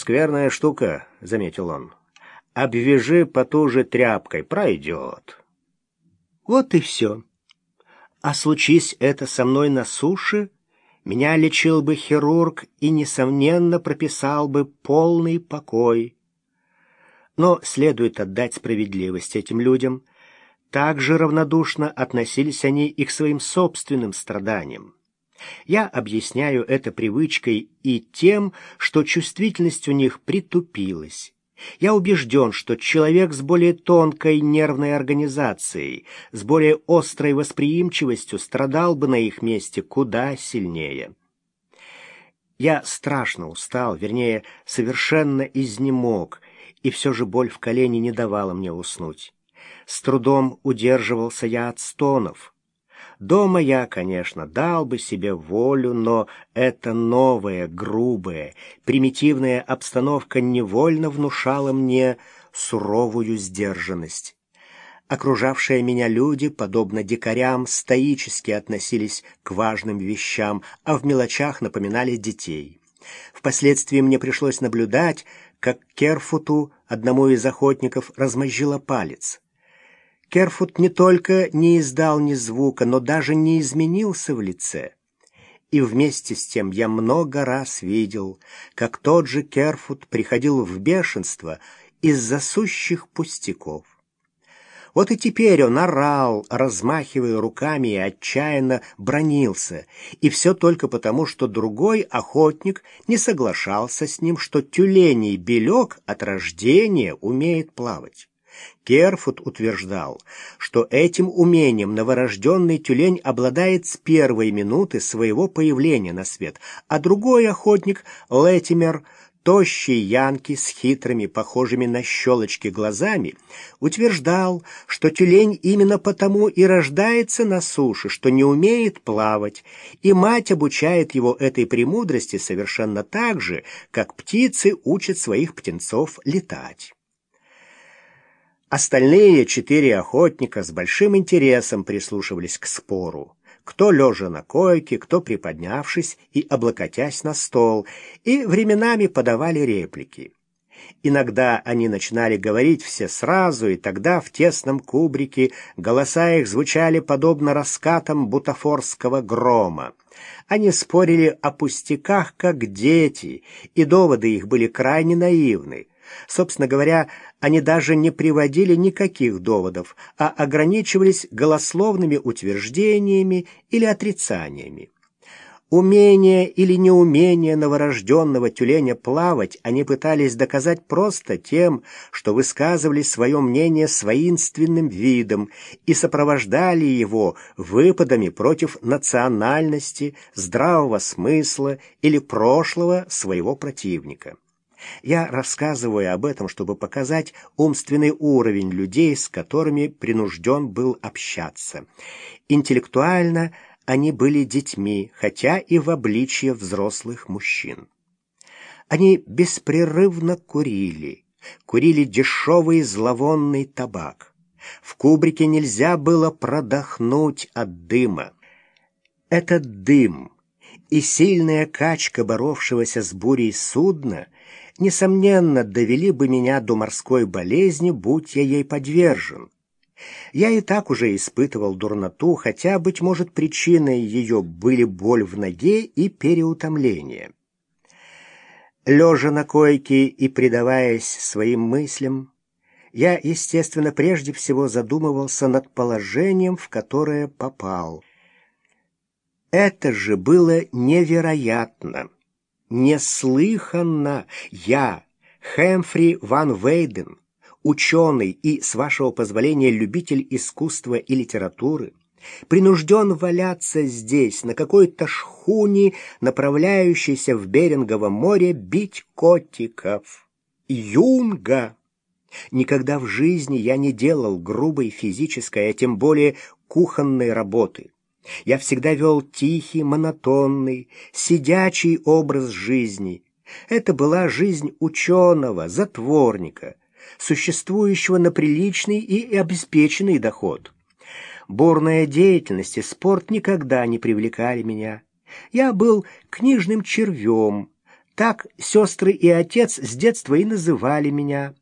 «Скверная штука», — заметил он. «Обвяжи потуже тряпкой, пройдет». Вот и все. А случись это со мной на суше, меня лечил бы хирург и, несомненно, прописал бы полный покой. Но следует отдать справедливость этим людям. Так же равнодушно относились они и к своим собственным страданиям. Я объясняю это привычкой и тем, что чувствительность у них притупилась. Я убежден, что человек с более тонкой нервной организацией, с более острой восприимчивостью страдал бы на их месте куда сильнее. Я страшно устал, вернее, совершенно изнемог, и все же боль в колене не давала мне уснуть. С трудом удерживался я от стонов. Дома я, конечно, дал бы себе волю, но эта новая, грубая, примитивная обстановка невольно внушала мне суровую сдержанность. Окружавшие меня люди, подобно дикарям, стоически относились к важным вещам, а в мелочах напоминали детей. Впоследствии мне пришлось наблюдать, как Керфуту, одному из охотников, размозжило палец. Керфут не только не издал ни звука, но даже не изменился в лице. И вместе с тем я много раз видел, как тот же Керфут приходил в бешенство из-за сущих пустяков. Вот и теперь он орал, размахивая руками и отчаянно бронился, и все только потому, что другой охотник не соглашался с ним, что тюленей белек от рождения умеет плавать. Керфут утверждал, что этим умением новорожденный тюлень обладает с первой минуты своего появления на свет, а другой охотник, Летимер, тощий янки с хитрыми, похожими на щелочки глазами, утверждал, что тюлень именно потому и рождается на суше, что не умеет плавать, и мать обучает его этой премудрости совершенно так же, как птицы учат своих птенцов летать. Остальные четыре охотника с большим интересом прислушивались к спору. Кто лежа на койке, кто приподнявшись и облокотясь на стол, и временами подавали реплики. Иногда они начинали говорить все сразу, и тогда в тесном кубрике голоса их звучали подобно раскатам бутафорского грома. Они спорили о пустяках, как дети, и доводы их были крайне наивны. Собственно говоря, они даже не приводили никаких доводов, а ограничивались голословными утверждениями или отрицаниями. Умение или неумение новорожденного тюленя плавать они пытались доказать просто тем, что высказывали свое мнение с воинственным видом и сопровождали его выпадами против национальности, здравого смысла или прошлого своего противника. Я рассказываю об этом, чтобы показать умственный уровень людей, с которыми принужден был общаться. Интеллектуально они были детьми, хотя и в обличье взрослых мужчин. Они беспрерывно курили, курили дешевый зловонный табак. В кубрике нельзя было продохнуть от дыма. Этот дым и сильная качка боровшегося с бурей судна — несомненно, довели бы меня до морской болезни, будь я ей подвержен. Я и так уже испытывал дурноту, хотя, быть может, причиной ее были боль в ноге и переутомление. Лежа на койке и предаваясь своим мыслям, я, естественно, прежде всего задумывался над положением, в которое попал. Это же было невероятно. Неслыханно! Я, Хэмфри Ван Вейден, ученый и, с вашего позволения, любитель искусства и литературы, принужден валяться здесь, на какой-то шхуне, направляющейся в Берингово море, бить котиков. Юнга! Никогда в жизни я не делал грубой физической, а тем более кухонной работы. Я всегда вел тихий, монотонный, сидячий образ жизни. Это была жизнь ученого, затворника, существующего на приличный и обеспеченный доход. Бурная деятельность и спорт никогда не привлекали меня. Я был книжным червем, Так сестры и отец с детства и называли меня.